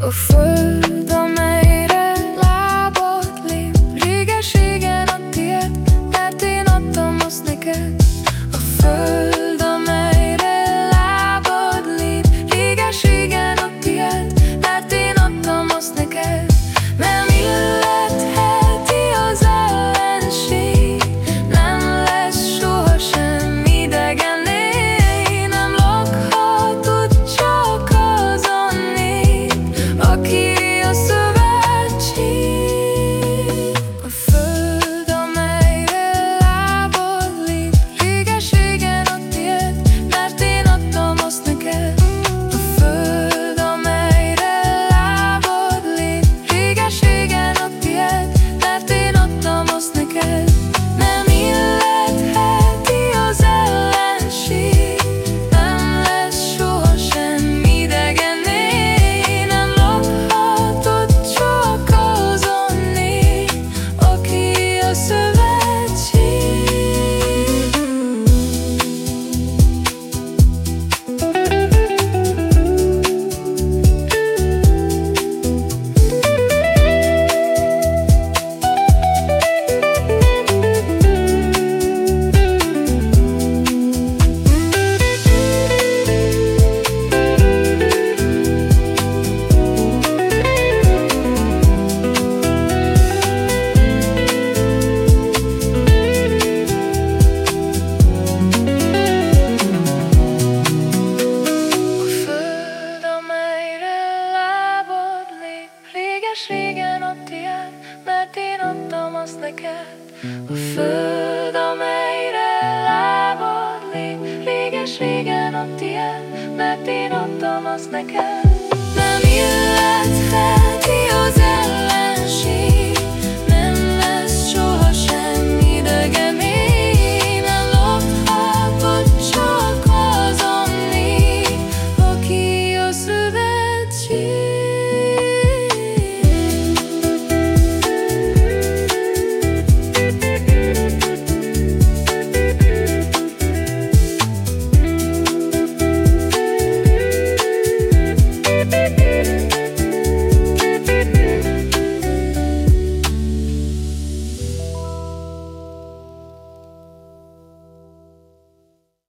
Afraid neked a föld, amelyre lábad lép. Réges-régen a tiéd, mert én adtam azt neked.